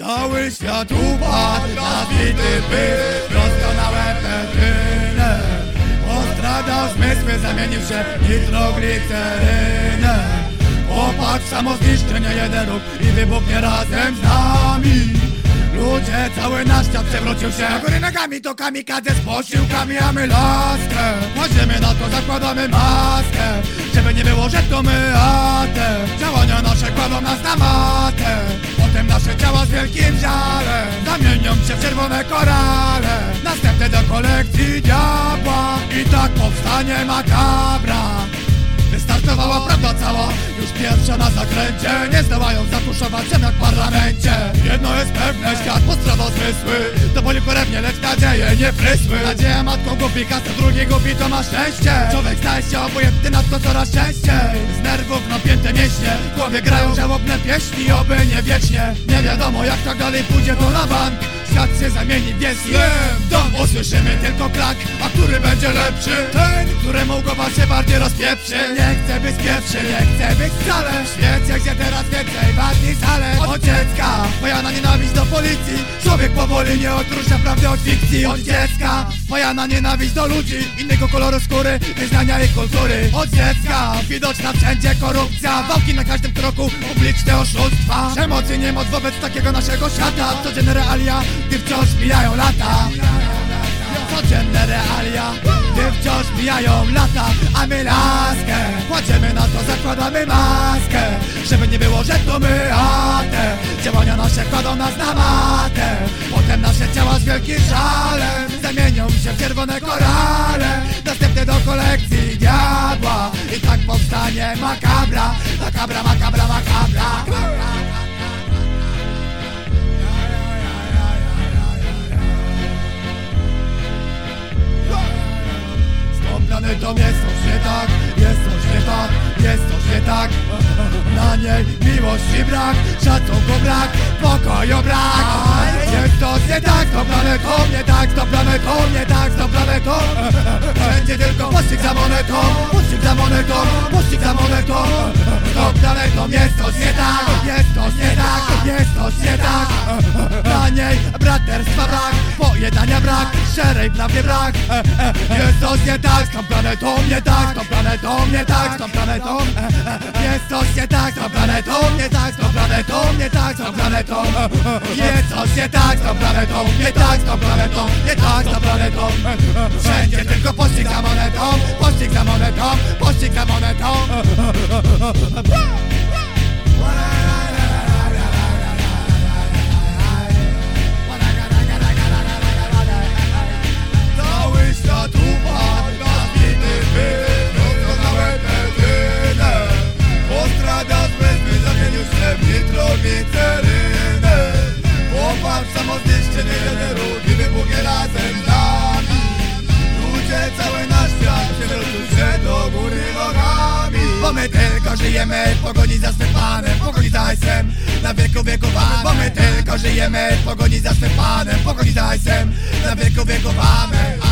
Cały świat upadł na bity pysk Doskonałe petyny. Postradał zmysły, zamienił się nitroglicerynę. Opadł samozniszczenie jeden róg i wybuchnie razem z nami. Ludzie, cały nasz świat przewrócił się. Na góry nogami to kamikadze z posiłkami, a my laskę. Kładziemy na to, zakładamy maskę. Żeby nie było, że to my, a te Działania nasze kładą nas na Potem z wielkim żalem Zamienią się w czerwone korale. Następne do kolekcji diabła I tak powstanie makabra. Wystartowała prawda cała Już pierwsza na zakręcie Nie zdołają zatuszować ziem jak w parlamencie. Jedno jest pewne, świat postradał zmysły. To boli korewnie, lecz nadzieje nie prysły. Nadzieja matką głupi, kasa drugi głupi to ma szczęście. Człowiek staje się obojętny na to coraz częściej. Z nerwów napięte mięśnie W głowie grają żałobne pieśni Oby nie wiecznie. Nie wiadomo jak tak dalej pójdzie to na bank Świat się zamieni w wielki dom Usłyszymy tylko krak, a który będzie lepszy? Ten, któremu głowa się bardziej rozpieprzy. Nie chcę być pierwszy, nie chcę być wcale. W świecie, gdzie teraz więcej wadni sale Od dziecka, moja na nienawiść do policji. Człowiek powoli nie odróżnia prawdy od fikcji. Od dziecka, moja na nienawiść do ludzi. Innego koloru skóry, wyznania i kultury. Od dziecka, widoczna wszędzie korupcja. Wałki na każdym kroku, publiczne oszustwa. Przemocy nie moc wobec takiego naszego świata. Codzienne realia, gdy wciąż mijają lata. Codzienne realia, gdy wciąż mijają lata. A my laskę kładziemy na to, zakładamy maskę Żeby nie było, że to my, a Działania nasze kładą nas na matę. Potem nasze ciała z wielkim żalem Zamienią się w czerwone korale. Następne do kolekcji diabła. I tak powstanie makabra. Makabra, makabra, makabra. Coś nie tak, nie tak, jest coś nie tak. Na niej miłości brak, szacunku brak, pokoju brak. Jest coś nie tak, z tą planetą nie tak, z tą planetą nie tak, z tą planetą Wszędzie tylko pościg za monetą, pościg za monetą, pościg za monetą. Z tą planetą jest coś nie tak, jest coś nie tak, jest coś nie tak brak, szczerej prawdy brak Jest coś nie tak, z tą planetą nie tak, z tą planetą nie tak, z tą planetą Jest coś nie tak, z tą planetą nie tak, z tą planetą nie tak, z tą planetą Jest coś nie tak, z tą planetą nie tak, z tą planetą nie tak, z tą planetą Wszędzie tylko pościg za monetą, pościg za monetą, pościg za monetą Popatrz samozniszczenie jeden róg i wybuchnie razem z nami. Ludzie, cały nasz świat przewrócił się do góry nogami. Bo my tylko żyjemy w pogoni za swym panem W pogoni za hajsem, na wieku wiekowanym. Bo my tylko żyjemy w pogoni za swym panem W pogoni za hajsem, na wieku wiekowanym